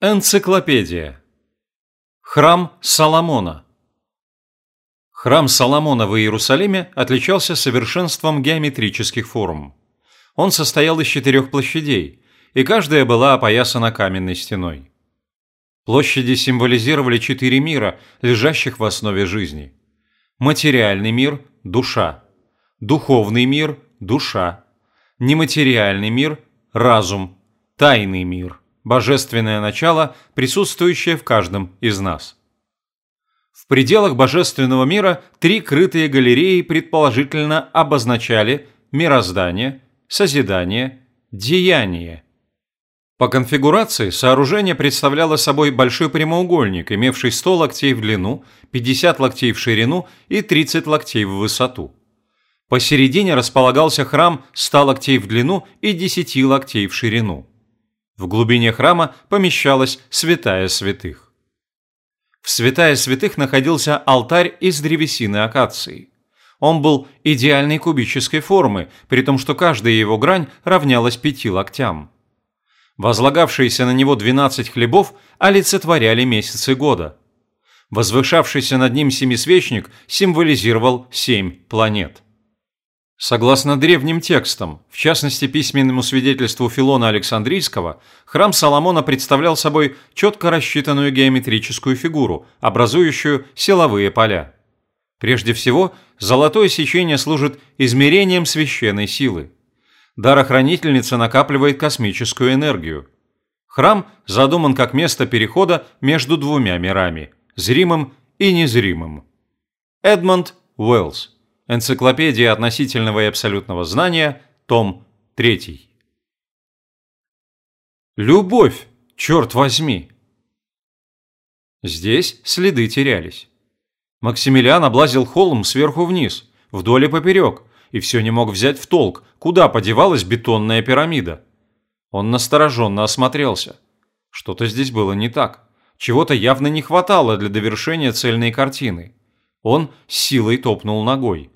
Энциклопедия. Храм Соломона. Храм Соломона в Иерусалиме отличался совершенством геометрических форм. Он состоял из четырех площадей, и каждая была опоясана каменной стеной. Площади символизировали четыре мира, лежащих в основе жизни. Материальный мир – душа. Духовный мир – душа. Нематериальный мир – разум. Тайный мир – божественное начало, присутствующее в каждом из нас. В пределах божественного мира три крытые галереи предположительно обозначали мироздание, созидание, деяние. По конфигурации сооружение представляло собой большой прямоугольник, имевший 100 локтей в длину, 50 локтей в ширину и 30 локтей в высоту. Посередине располагался храм 100 локтей в длину и 10 локтей в ширину. В глубине храма помещалась святая святых. В святая святых находился алтарь из древесины акации. Он был идеальной кубической формы, при том, что каждая его грань равнялась пяти локтям. Возлагавшиеся на него 12 хлебов олицетворяли месяцы года. Возвышавшийся над ним семисвечник символизировал семь планет. Согласно древним текстам, в частности письменному свидетельству Филона Александрийского, храм Соломона представлял собой четко рассчитанную геометрическую фигуру, образующую силовые поля. Прежде всего, золотое сечение служит измерением священной силы. Дарохранительница накапливает космическую энергию. Храм задуман как место перехода между двумя мирами – зримым и незримым. Эдмонд Уэллс Энциклопедия относительного и абсолютного знания, том 3. Любовь, черт возьми! Здесь следы терялись. Максимилиан облазил холм сверху вниз, вдоль и поперек, и все не мог взять в толк, куда подевалась бетонная пирамида. Он настороженно осмотрелся. Что-то здесь было не так. Чего-то явно не хватало для довершения цельной картины. Он силой топнул ногой.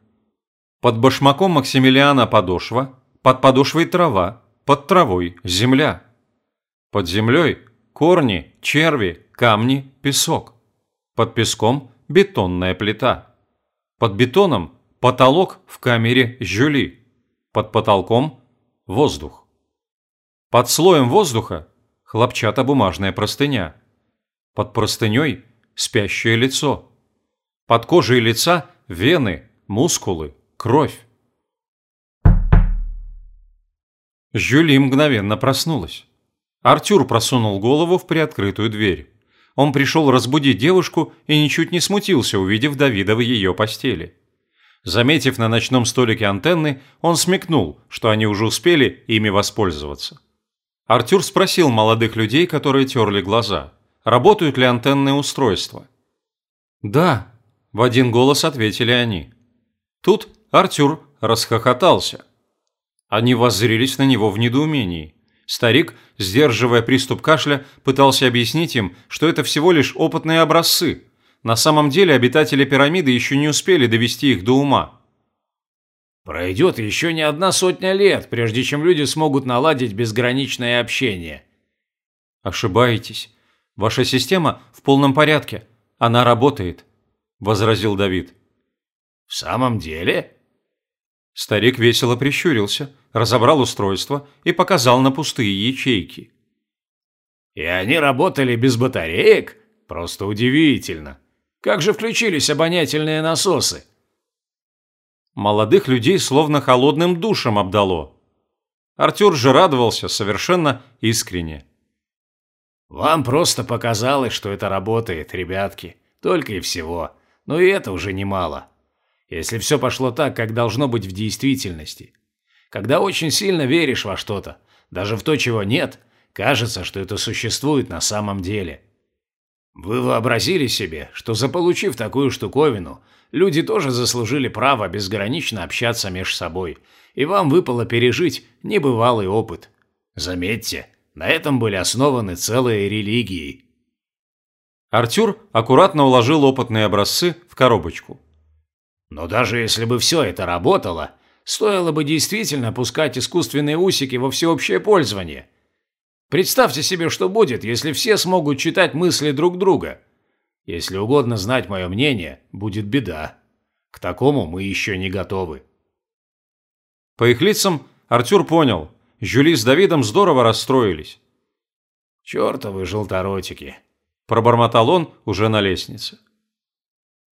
Под башмаком Максимилиана подошва, под подошвой трава, под травой земля. Под землей корни, черви, камни, песок. Под песком бетонная плита. Под бетоном потолок в камере Жюли. Под потолком воздух. Под слоем воздуха хлопчатобумажная простыня. Под простыней спящее лицо. Под кожей лица вены, мускулы, Кровь. Жюли мгновенно проснулась. Артюр просунул голову в приоткрытую дверь. Он пришел разбудить девушку и ничуть не смутился, увидев Давида в ее постели. Заметив на ночном столике антенны, он смекнул, что они уже успели ими воспользоваться. Артюр спросил молодых людей, которые терли глаза, работают ли антенные устройства. «Да», – в один голос ответили они. Тут Артюр расхохотался. Они воззрелись на него в недоумении. Старик, сдерживая приступ кашля, пытался объяснить им, что это всего лишь опытные образцы. На самом деле обитатели пирамиды еще не успели довести их до ума. Пройдет еще не одна сотня лет, прежде чем люди смогут наладить безграничное общение. Ошибаетесь. Ваша система в полном порядке. Она работает, возразил Давид. В самом деле? Старик весело прищурился, разобрал устройство и показал на пустые ячейки. «И они работали без батареек? Просто удивительно! Как же включились обонятельные насосы?» Молодых людей словно холодным душем обдало. Артюр же радовался совершенно искренне. «Вам просто показалось, что это работает, ребятки. Только и всего. Но и это уже немало если все пошло так, как должно быть в действительности. Когда очень сильно веришь во что-то, даже в то, чего нет, кажется, что это существует на самом деле. Вы вообразили себе, что заполучив такую штуковину, люди тоже заслужили право безгранично общаться между собой, и вам выпало пережить небывалый опыт. Заметьте, на этом были основаны целые религии. Артюр аккуратно уложил опытные образцы в коробочку. Но даже если бы все это работало, стоило бы действительно пускать искусственные усики во всеобщее пользование. Представьте себе, что будет, если все смогут читать мысли друг друга. Если угодно знать мое мнение, будет беда. К такому мы еще не готовы. По их лицам Артур понял, Жюли с Давидом здорово расстроились. «Чертовы желторотики!» – пробормотал он уже на лестнице.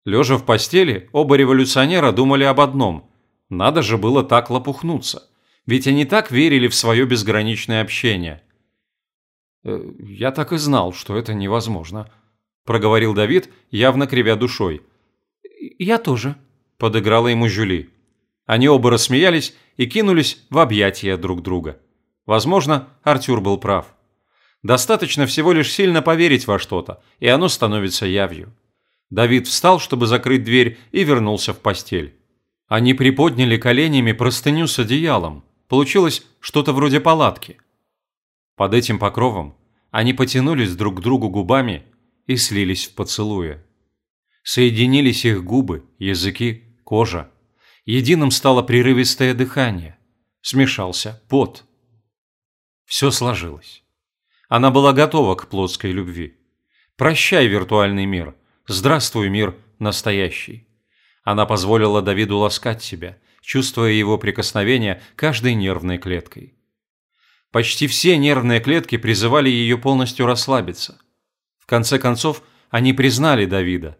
Лежа в постели, оба революционера думали об одном – надо же было так лопухнуться, ведь они так верили в свое безграничное общение. «Э, «Я так и знал, что это невозможно», – проговорил Давид, явно кривя душой. «Я тоже», – подыграла ему Жюли. Они оба рассмеялись и кинулись в объятия друг друга. Возможно, Артюр был прав. Достаточно всего лишь сильно поверить во что-то, и оно становится явью. Давид встал, чтобы закрыть дверь, и вернулся в постель. Они приподняли коленями простыню с одеялом. Получилось что-то вроде палатки. Под этим покровом они потянулись друг к другу губами и слились в поцелуе. Соединились их губы, языки, кожа. Единым стало прерывистое дыхание. Смешался пот. Все сложилось. Она была готова к плотской любви. Прощай, виртуальный мир. Здравствуй, мир настоящий. Она позволила Давиду ласкать себя, чувствуя его прикосновение каждой нервной клеткой. Почти все нервные клетки призывали ее полностью расслабиться. В конце концов, они признали Давида.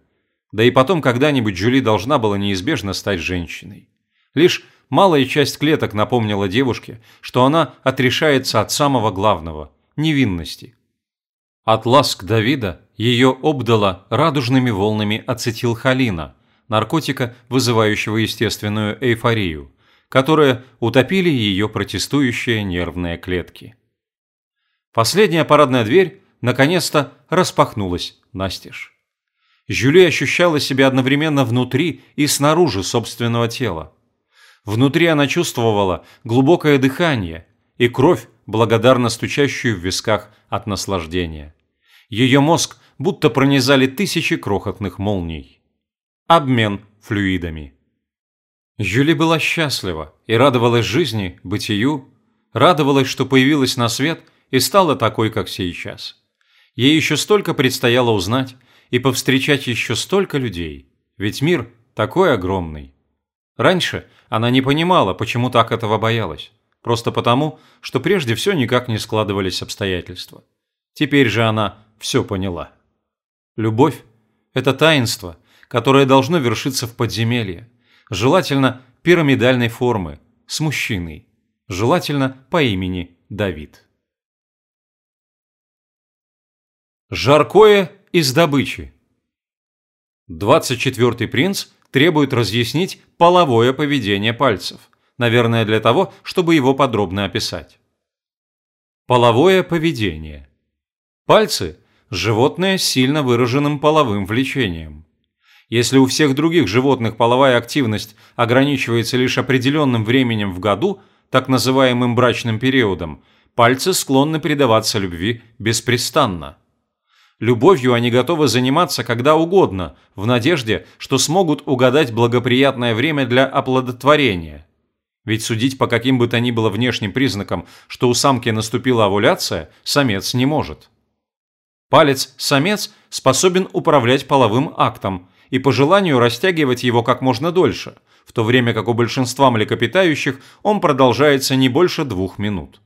Да и потом когда-нибудь Джули должна была неизбежно стать женщиной. Лишь малая часть клеток напомнила девушке, что она отрешается от самого главного – невинности. От ласк Давида ее обдало радужными волнами ацетилхолина, наркотика, вызывающего естественную эйфорию, которые утопили ее протестующие нервные клетки. Последняя парадная дверь наконец-то распахнулась настежь. Жюли ощущала себя одновременно внутри и снаружи собственного тела. Внутри она чувствовала глубокое дыхание и кровь, благодарно стучащую в висках от наслаждения. Ее мозг будто пронизали тысячи крохотных молний. Обмен флюидами. Жюли была счастлива и радовалась жизни, бытию, радовалась, что появилась на свет и стала такой, как сейчас. Ей еще столько предстояло узнать и повстречать еще столько людей, ведь мир такой огромный. Раньше она не понимала, почему так этого боялась. Просто потому, что прежде все никак не складывались обстоятельства. Теперь же она все поняла. Любовь – это таинство, которое должно вершиться в подземелье, желательно пирамидальной формы, с мужчиной, желательно по имени Давид. Жаркое из добычи. 24-й принц требует разъяснить половое поведение пальцев, наверное, для того, чтобы его подробно описать. Половое поведение. Пальцы – животное с сильно выраженным половым влечением. Если у всех других животных половая активность ограничивается лишь определенным временем в году, так называемым брачным периодом, пальцы склонны предаваться любви беспрестанно. Любовью они готовы заниматься когда угодно, в надежде, что смогут угадать благоприятное время для оплодотворения. Ведь судить по каким бы то ни было внешним признакам, что у самки наступила овуляция, самец не может. Палец-самец способен управлять половым актом и по желанию растягивать его как можно дольше, в то время как у большинства млекопитающих он продолжается не больше двух минут.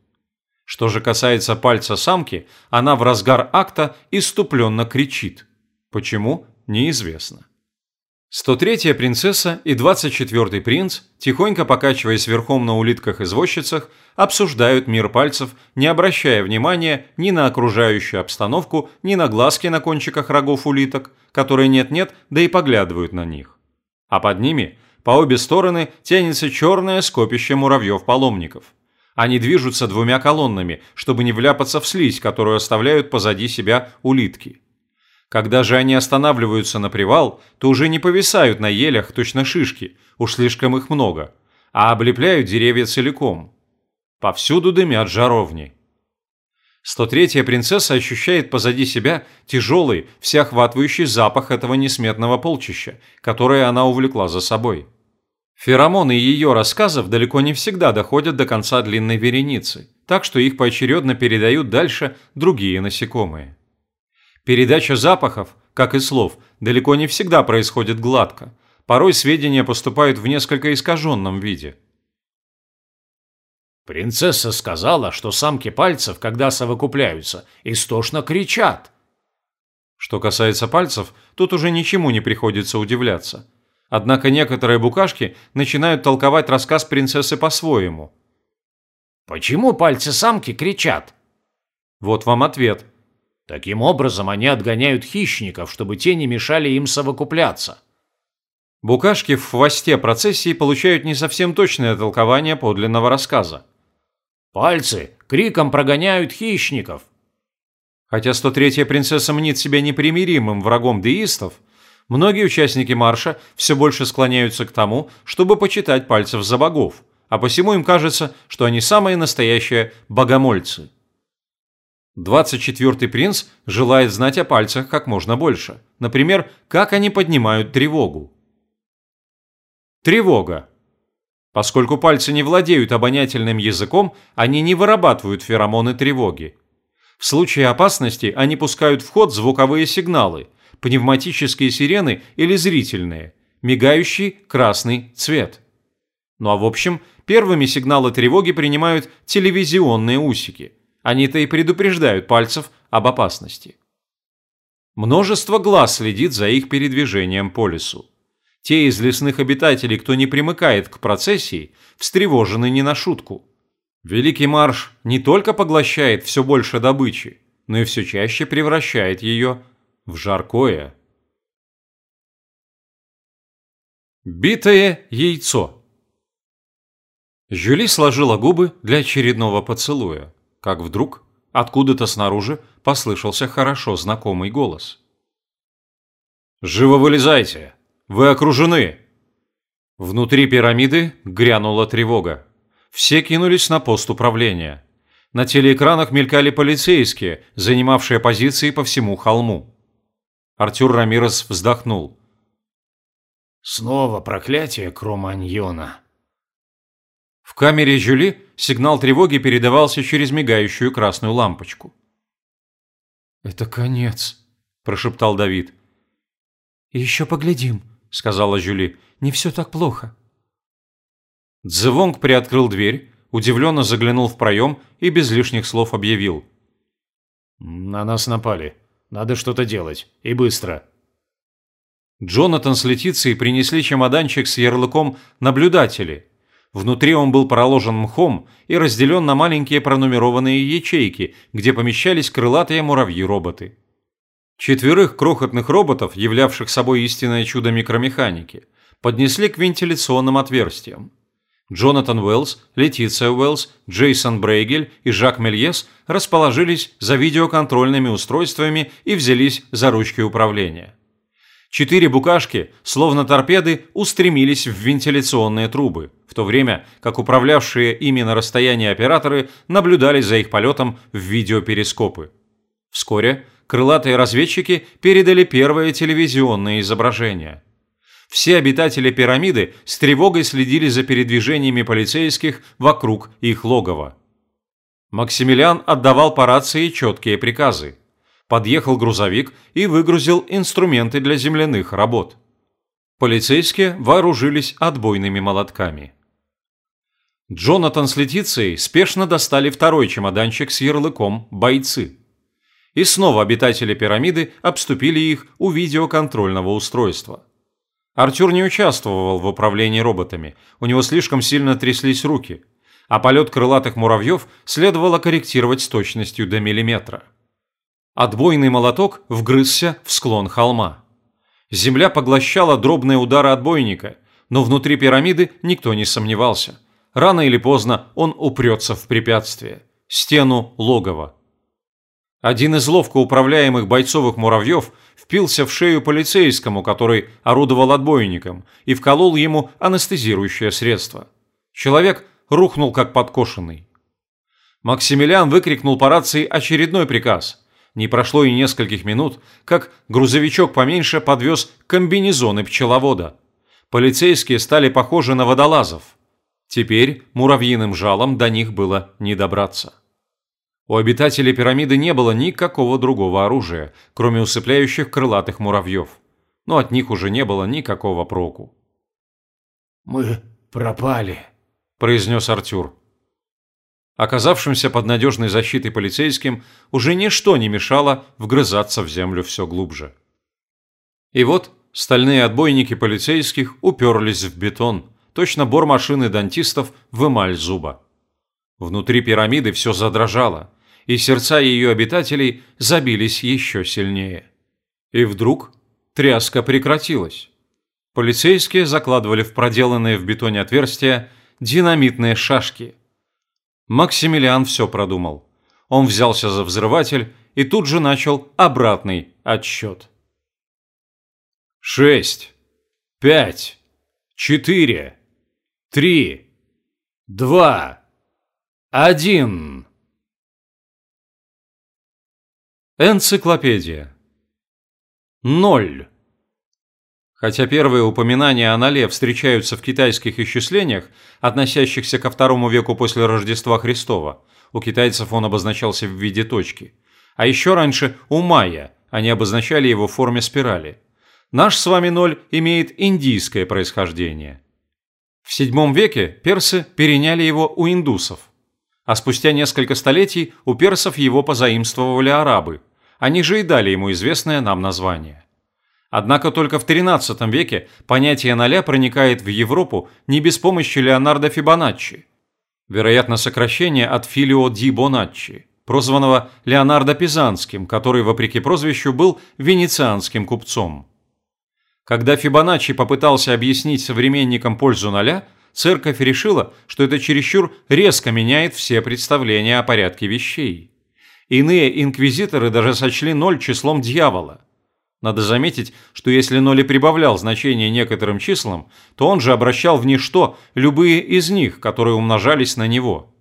Что же касается пальца самки, она в разгар акта иступленно кричит. Почему? Неизвестно. 103-я принцесса и 24-й принц, тихонько покачиваясь верхом на улитках-извозчицах, обсуждают мир пальцев, не обращая внимания ни на окружающую обстановку, ни на глазки на кончиках рогов улиток, которые нет-нет, да и поглядывают на них. А под ними, по обе стороны, тянется черное скопище муравьев-паломников – они движутся двумя колоннами, чтобы не вляпаться в слизь, которую оставляют позади себя улитки. Когда же они останавливаются на привал, то уже не повисают на елях точно шишки, уж слишком их много, а облепляют деревья целиком. Повсюду дымят жаровни. 103-я принцесса ощущает позади себя тяжелый, всеохватывающий запах этого несметного полчища, которое она увлекла за собой. Феромоны ее рассказов далеко не всегда доходят до конца длинной вереницы, так что их поочередно передают дальше другие насекомые. Передача запахов, как и слов, далеко не всегда происходит гладко. Порой сведения поступают в несколько искаженном виде. Принцесса сказала, что самки пальцев, когда совокупляются, истошно кричат. Что касается пальцев, тут уже ничему не приходится удивляться. Однако некоторые букашки начинают толковать рассказ принцессы по-своему. Почему пальцы самки кричат? Вот вам ответ. Таким образом, они отгоняют хищников, чтобы те не мешали им совокупляться. Букашки в хвосте процессии получают не совсем точное толкование подлинного рассказа. Пальцы криком прогоняют хищников. Хотя 103-я принцесса мнит себя непримиримым врагом деистов, многие участники марша все больше склоняются к тому, чтобы почитать пальцев за богов, а посему им кажется, что они самые настоящие богомольцы. 24-й принц желает знать о пальцах как можно больше. Например, как они поднимают тревогу. Тревога. Поскольку пальцы не владеют обонятельным языком, они не вырабатывают феромоны тревоги. В случае опасности они пускают в ход звуковые сигналы, пневматические сирены или зрительные, мигающий красный цвет. Ну а в общем, первыми сигналы тревоги принимают телевизионные усики. Они-то и предупреждают пальцев об опасности. Множество глаз следит за их передвижением по лесу. Те из лесных обитателей, кто не примыкает к процессии, встревожены не на шутку. Великий марш не только поглощает все больше добычи, но и все чаще превращает ее в жаркое. Битое яйцо Жюли сложила губы для очередного поцелуя, как вдруг откуда-то снаружи послышался хорошо знакомый голос. «Живо вылезайте! Вы окружены!» Внутри пирамиды грянула тревога. Все кинулись на пост управления. На телеэкранах мелькали полицейские, занимавшие позиции по всему холму. Артюр Рамирес вздохнул. «Снова проклятие Кроманьона». В камере Жюли сигнал тревоги передавался через мигающую красную лампочку. «Это конец», – прошептал Давид. «Еще поглядим», – сказала Жюли. «Не все так плохо». Дзевонг приоткрыл дверь, удивленно заглянул в проем и без лишних слов объявил. «На нас напали. Надо что-то делать. И быстро». Джонатан с Летицией принесли чемоданчик с ярлыком «Наблюдатели». Внутри он был проложен мхом и разделен на маленькие пронумерованные ячейки, где помещались крылатые муравьи-роботы. Четверых крохотных роботов, являвших собой истинное чудо микромеханики, поднесли к вентиляционным отверстиям. Джонатан Уэллс, Летиция Уэллс, Джейсон Брейгель и Жак Мельес расположились за видеоконтрольными устройствами и взялись за ручки управления. Четыре букашки, словно торпеды, устремились в вентиляционные трубы, в то время как управлявшие ими на расстоянии операторы наблюдали за их полетом в видеоперископы. Вскоре крылатые разведчики передали первое телевизионное изображение – все обитатели пирамиды с тревогой следили за передвижениями полицейских вокруг их логова. Максимилиан отдавал по рации четкие приказы. Подъехал грузовик и выгрузил инструменты для земляных работ. Полицейские вооружились отбойными молотками. Джонатан с Летицией спешно достали второй чемоданчик с ярлыком «Бойцы». И снова обитатели пирамиды обступили их у видеоконтрольного устройства. Артур не участвовал в управлении роботами, у него слишком сильно тряслись руки, а полет крылатых муравьев следовало корректировать с точностью до миллиметра. Отбойный молоток вгрызся в склон холма. Земля поглощала дробные удары отбойника, но внутри пирамиды никто не сомневался. Рано или поздно он упрется в препятствие – стену логова. Один из ловко управляемых бойцовых муравьев впился в шею полицейскому, который орудовал отбойником, и вколол ему анестезирующее средство. Человек рухнул как подкошенный. Максимилиан выкрикнул по рации очередной приказ. Не прошло и нескольких минут, как грузовичок поменьше подвез комбинезоны пчеловода. Полицейские стали похожи на водолазов. Теперь муравьиным жалом до них было не добраться. У обитателей пирамиды не было никакого другого оружия, кроме усыпляющих крылатых муравьев. Но от них уже не было никакого проку. «Мы пропали», – произнес Артюр. Оказавшимся под надежной защитой полицейским уже ничто не мешало вгрызаться в землю все глубже. И вот стальные отбойники полицейских уперлись в бетон, точно бор машины дантистов в эмаль зуба. Внутри пирамиды все задрожало, и сердца ее обитателей забились еще сильнее. И вдруг тряска прекратилась. Полицейские закладывали в проделанные в бетоне отверстия динамитные шашки. Максимилиан все продумал. Он взялся за взрыватель и тут же начал обратный отсчет. Шесть, пять, четыре, три, два, один. Энциклопедия. Ноль. Хотя первые упоминания о ноле встречаются в китайских исчислениях, относящихся ко второму веку после Рождества Христова, у китайцев он обозначался в виде точки. А еще раньше у майя они обозначали его в форме спирали. Наш с вами ноль имеет индийское происхождение. В VII веке персы переняли его у индусов. А спустя несколько столетий у персов его позаимствовали арабы. Они же и дали ему известное нам название. Однако только в XIII веке понятие ноля проникает в Европу не без помощи Леонардо Фибоначчи. Вероятно, сокращение от Филио ди Боначчи, прозванного Леонардо Пизанским, который, вопреки прозвищу, был венецианским купцом. Когда Фибоначчи попытался объяснить современникам пользу ноля – церковь решила, что это чересчур резко меняет все представления о порядке вещей. Иные инквизиторы даже сочли ноль числом дьявола. Надо заметить, что если ноль и прибавлял значение некоторым числам, то он же обращал в ничто любые из них, которые умножались на него.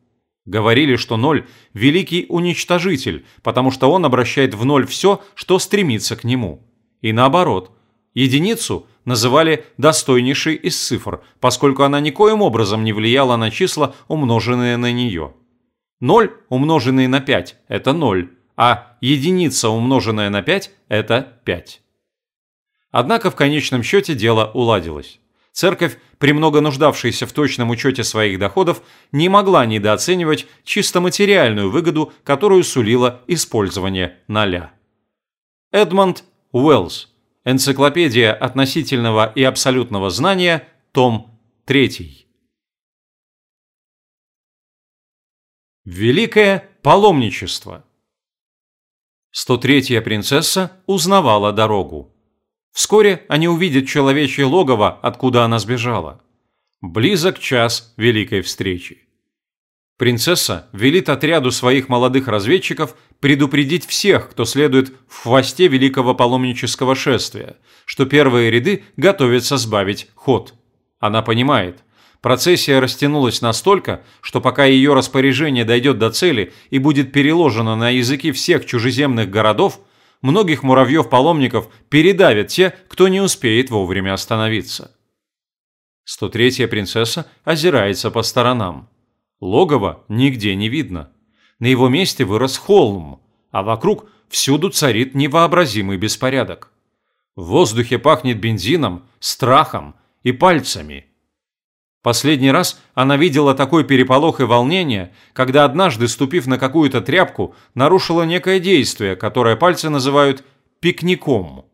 Говорили, что ноль – великий уничтожитель, потому что он обращает в ноль все, что стремится к нему. И наоборот, единицу – называли достойнейшей из цифр, поскольку она никоим образом не влияла на числа, умноженные на нее. 0 умноженный на 5 – это 0, а единица, умноженная на 5 – это 5. Однако в конечном счете дело уладилось. Церковь, премного нуждавшаяся в точном учете своих доходов, не могла недооценивать чисто материальную выгоду, которую сулило использование ноля. Эдмонд Уэллс Энциклопедия относительного и абсолютного знания, том 3. Великое паломничество 103-я принцесса узнавала дорогу. Вскоре они увидят человечье логово, откуда она сбежала. Близок час великой встречи. Принцесса велит отряду своих молодых разведчиков предупредить всех, кто следует в хвосте великого паломнического шествия, что первые ряды готовятся сбавить ход. Она понимает, процессия растянулась настолько, что пока ее распоряжение дойдет до цели и будет переложено на языки всех чужеземных городов, многих муравьев-паломников передавят те, кто не успеет вовремя остановиться. 103-я принцесса озирается по сторонам. Логова нигде не видно. На его месте вырос холм, а вокруг всюду царит невообразимый беспорядок. В воздухе пахнет бензином, страхом и пальцами. Последний раз она видела такой переполох и волнение, когда однажды, ступив на какую-то тряпку, нарушила некое действие, которое пальцы называют пикником.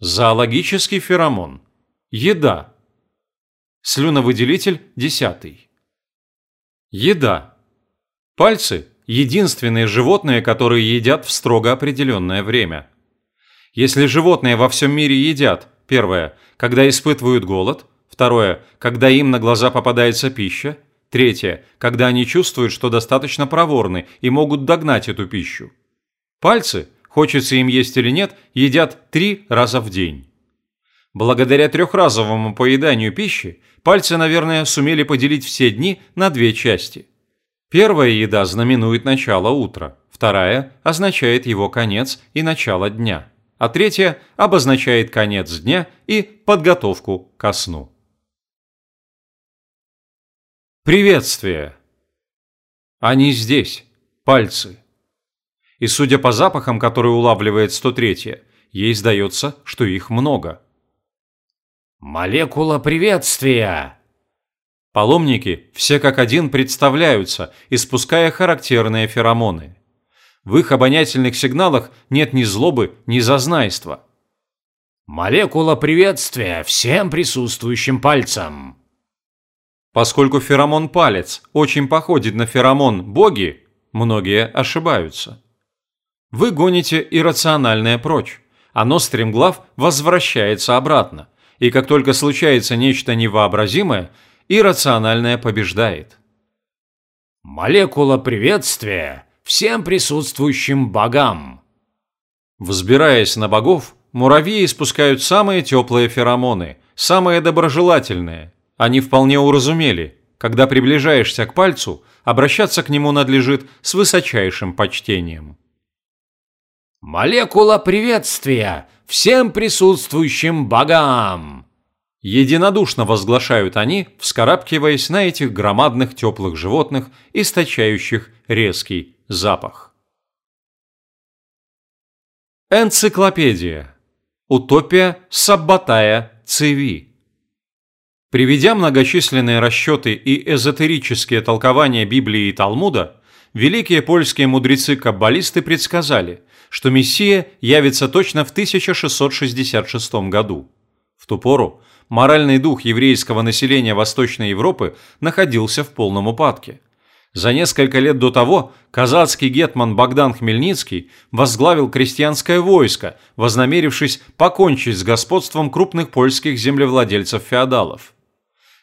Зоологический феромон. Еда. Слюновыделитель – десятый. Еда. Пальцы – единственные животные, которые едят в строго определенное время. Если животные во всем мире едят, первое – когда испытывают голод, второе – когда им на глаза попадается пища, третье – когда они чувствуют, что достаточно проворны и могут догнать эту пищу. Пальцы, хочется им есть или нет, едят три раза в день. Благодаря трехразовому поеданию пищи пальцы, наверное, сумели поделить все дни на две части. Первая еда знаменует начало утра, вторая означает его конец и начало дня, а третья обозначает конец дня и подготовку ко сну. Приветствие. Они здесь, пальцы. И судя по запахам, которые улавливает 103-я, ей сдается, что их много. Молекула приветствия. Паломники все как один представляются, испуская характерные феромоны. В их обонятельных сигналах нет ни злобы, ни зазнайства. Молекула приветствия всем присутствующим пальцам. Поскольку феромон палец очень походит на феромон боги, многие ошибаются. Вы гоните иррациональное прочь. Оно стремглав возвращается обратно. И как только случается нечто невообразимое, иррациональное побеждает. Молекула приветствия всем присутствующим богам. Взбираясь на богов, муравьи испускают самые теплые феромоны, самые доброжелательные. Они вполне уразумели, когда приближаешься к пальцу, обращаться к нему надлежит с высочайшим почтением. Молекула приветствия всем присутствующим богам! Единодушно возглашают они, вскарабкиваясь на этих громадных теплых животных, источающих резкий запах. Энциклопедия. Утопия Саббатая Цеви. Приведя многочисленные расчеты и эзотерические толкования Библии и Талмуда, великие польские мудрецы-каббалисты предсказали – что Мессия явится точно в 1666 году. В ту пору моральный дух еврейского населения Восточной Европы находился в полном упадке. За несколько лет до того казацкий гетман Богдан Хмельницкий возглавил крестьянское войско, вознамерившись покончить с господством крупных польских землевладельцев-феодалов.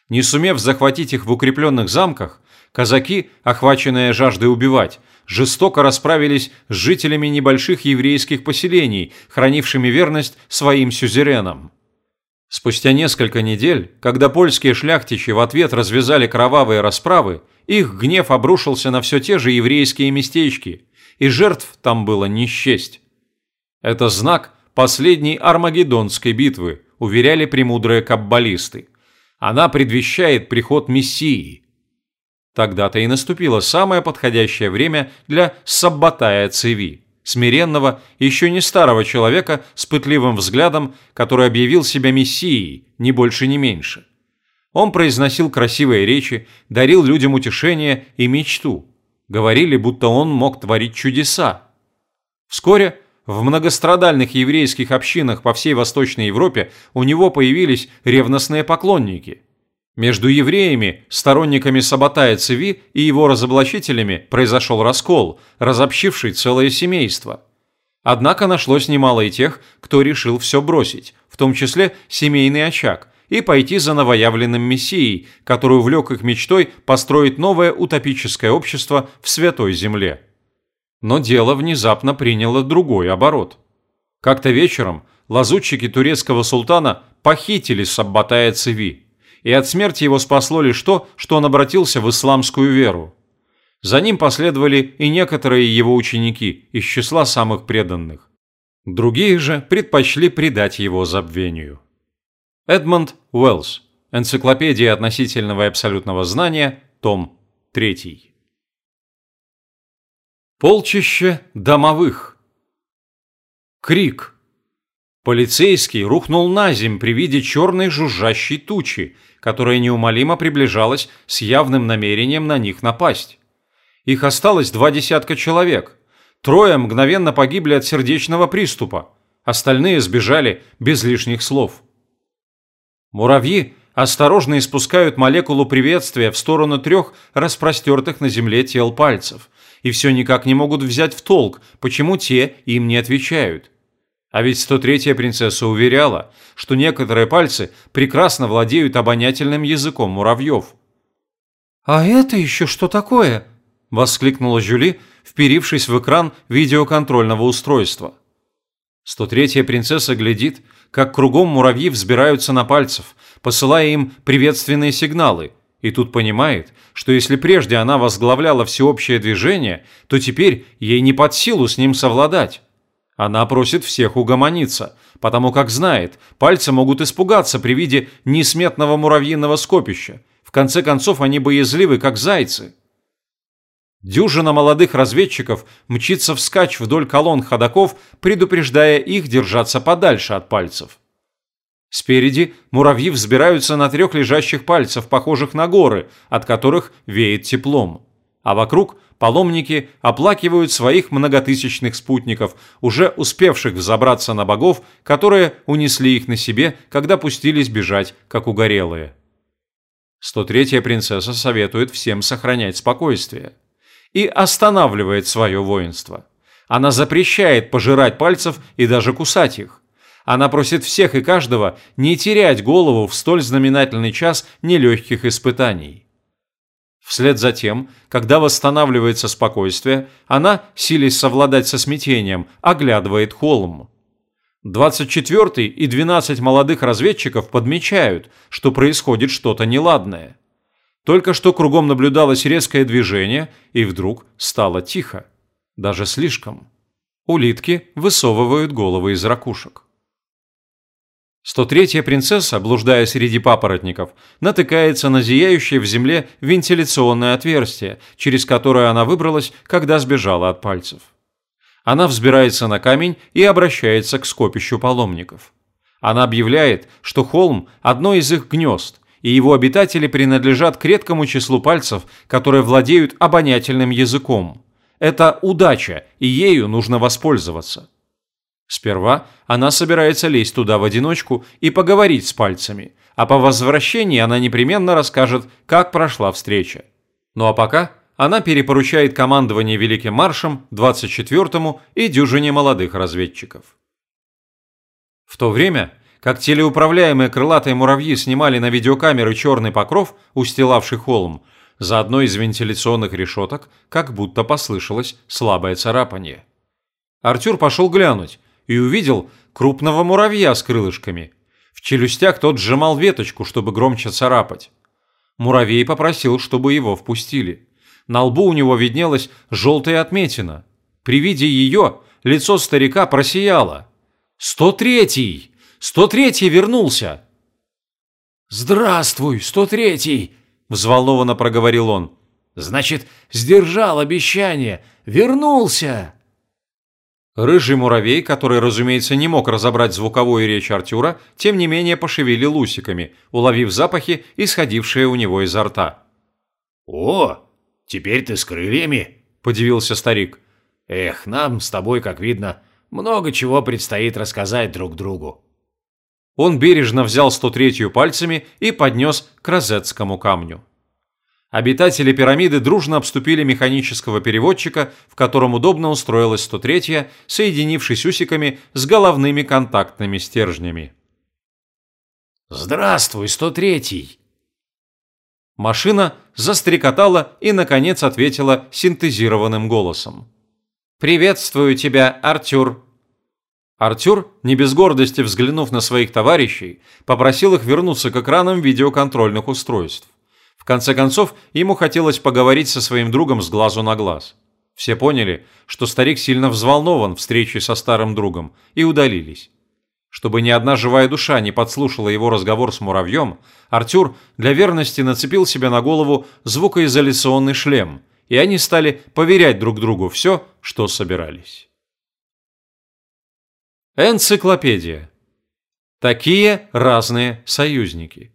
Не сумев захватить их в укрепленных замках, казаки, охваченные жаждой убивать, жестоко расправились с жителями небольших еврейских поселений, хранившими верность своим сюзеренам. Спустя несколько недель, когда польские шляхтичи в ответ развязали кровавые расправы, их гнев обрушился на все те же еврейские местечки, и жертв там было не счесть. Это знак последней Армагеддонской битвы, уверяли премудрые каббалисты. Она предвещает приход Мессии – Тогда-то и наступило самое подходящее время для Саббатая Цеви, смиренного, еще не старого человека с пытливым взглядом, который объявил себя мессией, ни больше, ни меньше. Он произносил красивые речи, дарил людям утешение и мечту. Говорили, будто он мог творить чудеса. Вскоре в многострадальных еврейских общинах по всей Восточной Европе у него появились ревностные поклонники – между евреями, сторонниками Сабатая Цеви и его разоблачителями произошел раскол, разобщивший целое семейство. Однако нашлось немало и тех, кто решил все бросить, в том числе семейный очаг, и пойти за новоявленным мессией, который увлек их мечтой построить новое утопическое общество в Святой Земле. Но дело внезапно приняло другой оборот. Как-то вечером лазутчики турецкого султана похитили Саббатая Цеви и от смерти его спасло лишь то, что он обратился в исламскую веру. За ним последовали и некоторые его ученики из числа самых преданных. Другие же предпочли предать его забвению. Эдмонд Уэллс. Энциклопедия относительного и абсолютного знания. Том 3. Полчище домовых. Крик. Полицейский рухнул на земь при виде черной жужжащей тучи, которая неумолимо приближалась с явным намерением на них напасть. Их осталось два десятка человек. Трое мгновенно погибли от сердечного приступа. Остальные сбежали без лишних слов. Муравьи осторожно испускают молекулу приветствия в сторону трех распростертых на земле тел пальцев, и все никак не могут взять в толк, почему те им не отвечают. А ведь 103-я принцесса уверяла, что некоторые пальцы прекрасно владеют обонятельным языком муравьев. «А это еще что такое?» – воскликнула Жюли, вперившись в экран видеоконтрольного устройства. 103-я принцесса глядит, как кругом муравьи взбираются на пальцев, посылая им приветственные сигналы, и тут понимает, что если прежде она возглавляла всеобщее движение, то теперь ей не под силу с ним совладать. Она просит всех угомониться, потому как знает, пальцы могут испугаться при виде несметного муравьиного скопища, в конце концов, они боязливы, как зайцы. Дюжина молодых разведчиков мчится вскачь вдоль колонн ходаков, предупреждая их держаться подальше от пальцев. Спереди муравьи взбираются на трех лежащих пальцев, похожих на горы, от которых веет теплом. А вокруг паломники оплакивают своих многотысячных спутников, уже успевших взобраться на богов, которые унесли их на себе, когда пустились бежать, как угорелые. 103-я принцесса советует всем сохранять спокойствие. И останавливает свое воинство. Она запрещает пожирать пальцев и даже кусать их. Она просит всех и каждого не терять голову в столь знаменательный час нелегких испытаний. Вслед за тем, когда восстанавливается спокойствие, она, силясь совладать со смятением, оглядывает холм. 24-й и 12 молодых разведчиков подмечают, что происходит что-то неладное. Только что кругом наблюдалось резкое движение, и вдруг стало тихо. Даже слишком. Улитки высовывают головы из ракушек. 103-я принцесса, блуждая среди папоротников, натыкается на зияющее в земле вентиляционное отверстие, через которое она выбралась, когда сбежала от пальцев. Она взбирается на камень и обращается к скопищу паломников. Она объявляет, что холм – одно из их гнезд, и его обитатели принадлежат к редкому числу пальцев, которые владеют обонятельным языком. Это удача, и ею нужно воспользоваться. Сперва она собирается лезть туда в одиночку и поговорить с пальцами, а по возвращении она непременно расскажет, как прошла встреча. Ну а пока она перепоручает командование Великим Маршем 24-му и дюжине молодых разведчиков. В то время, как телеуправляемые крылатые муравьи снимали на видеокамеры черный покров, устилавший холм, за одной из вентиляционных решеток как будто послышалось слабое царапание. Артюр пошел глянуть, и увидел крупного муравья с крылышками. В челюстях тот сжимал веточку, чтобы громче царапать. Муравей попросил, чтобы его впустили. На лбу у него виднелась желтая отметина. При виде ее лицо старика просияло. «Сто третий! Сто третий вернулся!» «Здравствуй, сто третий!» – взволнованно проговорил он. «Значит, сдержал обещание, вернулся!» Рыжий муравей, который, разумеется, не мог разобрать звуковую речь Артюра, тем не менее пошевелил усиками, уловив запахи, исходившие у него изо рта. «О, теперь ты с крыльями?» – подивился старик. «Эх, нам с тобой, как видно, много чего предстоит рассказать друг другу». Он бережно взял 103-ю пальцами и поднес к розетскому камню. Обитатели пирамиды дружно обступили механического переводчика, в котором удобно устроилась 103-я, соединившись усиками с головными контактными стержнями. «Здравствуй, 103-й!» Машина застрекотала и, наконец, ответила синтезированным голосом. «Приветствую тебя, Артюр!» Артюр, не без гордости взглянув на своих товарищей, попросил их вернуться к экранам видеоконтрольных устройств. В конце концов, ему хотелось поговорить со своим другом с глазу на глаз. Все поняли, что старик сильно взволнован встречей со старым другом, и удалились. Чтобы ни одна живая душа не подслушала его разговор с муравьем, Артюр для верности нацепил себе на голову звукоизоляционный шлем, и они стали поверять друг другу все, что собирались. Энциклопедия. Такие разные союзники.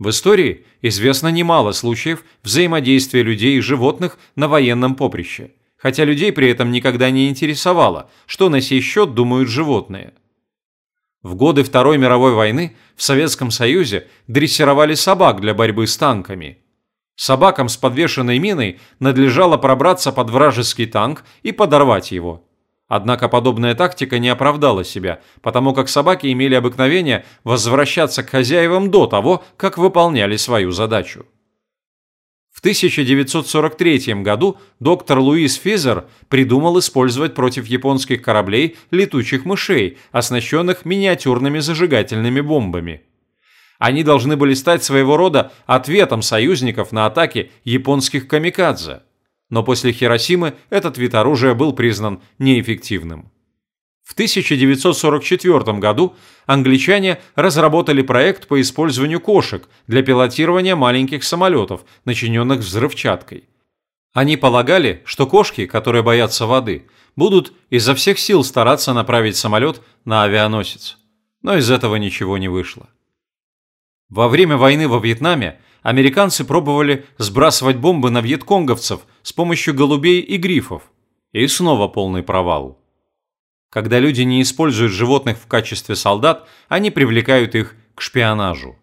В истории известно немало случаев взаимодействия людей и животных на военном поприще, хотя людей при этом никогда не интересовало, что на сей счет думают животные. В годы Второй мировой войны в Советском Союзе дрессировали собак для борьбы с танками. Собакам с подвешенной миной надлежало пробраться под вражеский танк и подорвать его. Однако подобная тактика не оправдала себя, потому как собаки имели обыкновение возвращаться к хозяевам до того, как выполняли свою задачу. В 1943 году доктор Луис Физер придумал использовать против японских кораблей летучих мышей, оснащенных миниатюрными зажигательными бомбами. Они должны были стать своего рода ответом союзников на атаки японских камикадзе но после Хиросимы этот вид оружия был признан неэффективным. В 1944 году англичане разработали проект по использованию кошек для пилотирования маленьких самолетов, начиненных взрывчаткой. Они полагали, что кошки, которые боятся воды, будут изо всех сил стараться направить самолет на авианосец. Но из этого ничего не вышло. Во время войны во Вьетнаме американцы пробовали сбрасывать бомбы на вьетконговцев с помощью голубей и грифов. И снова полный провал. Когда люди не используют животных в качестве солдат, они привлекают их к шпионажу.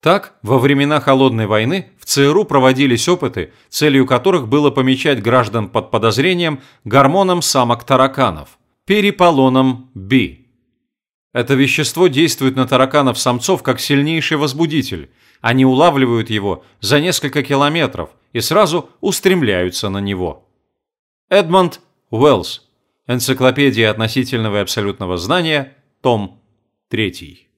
Так, во времена Холодной войны в ЦРУ проводились опыты, целью которых было помечать граждан под подозрением гормоном самок тараканов – периполоном B. Это вещество действует на тараканов-самцов как сильнейший возбудитель. Они улавливают его за несколько километров и сразу устремляются на него. Эдмонд Уэллс. Энциклопедия относительного и абсолютного знания. Том 3.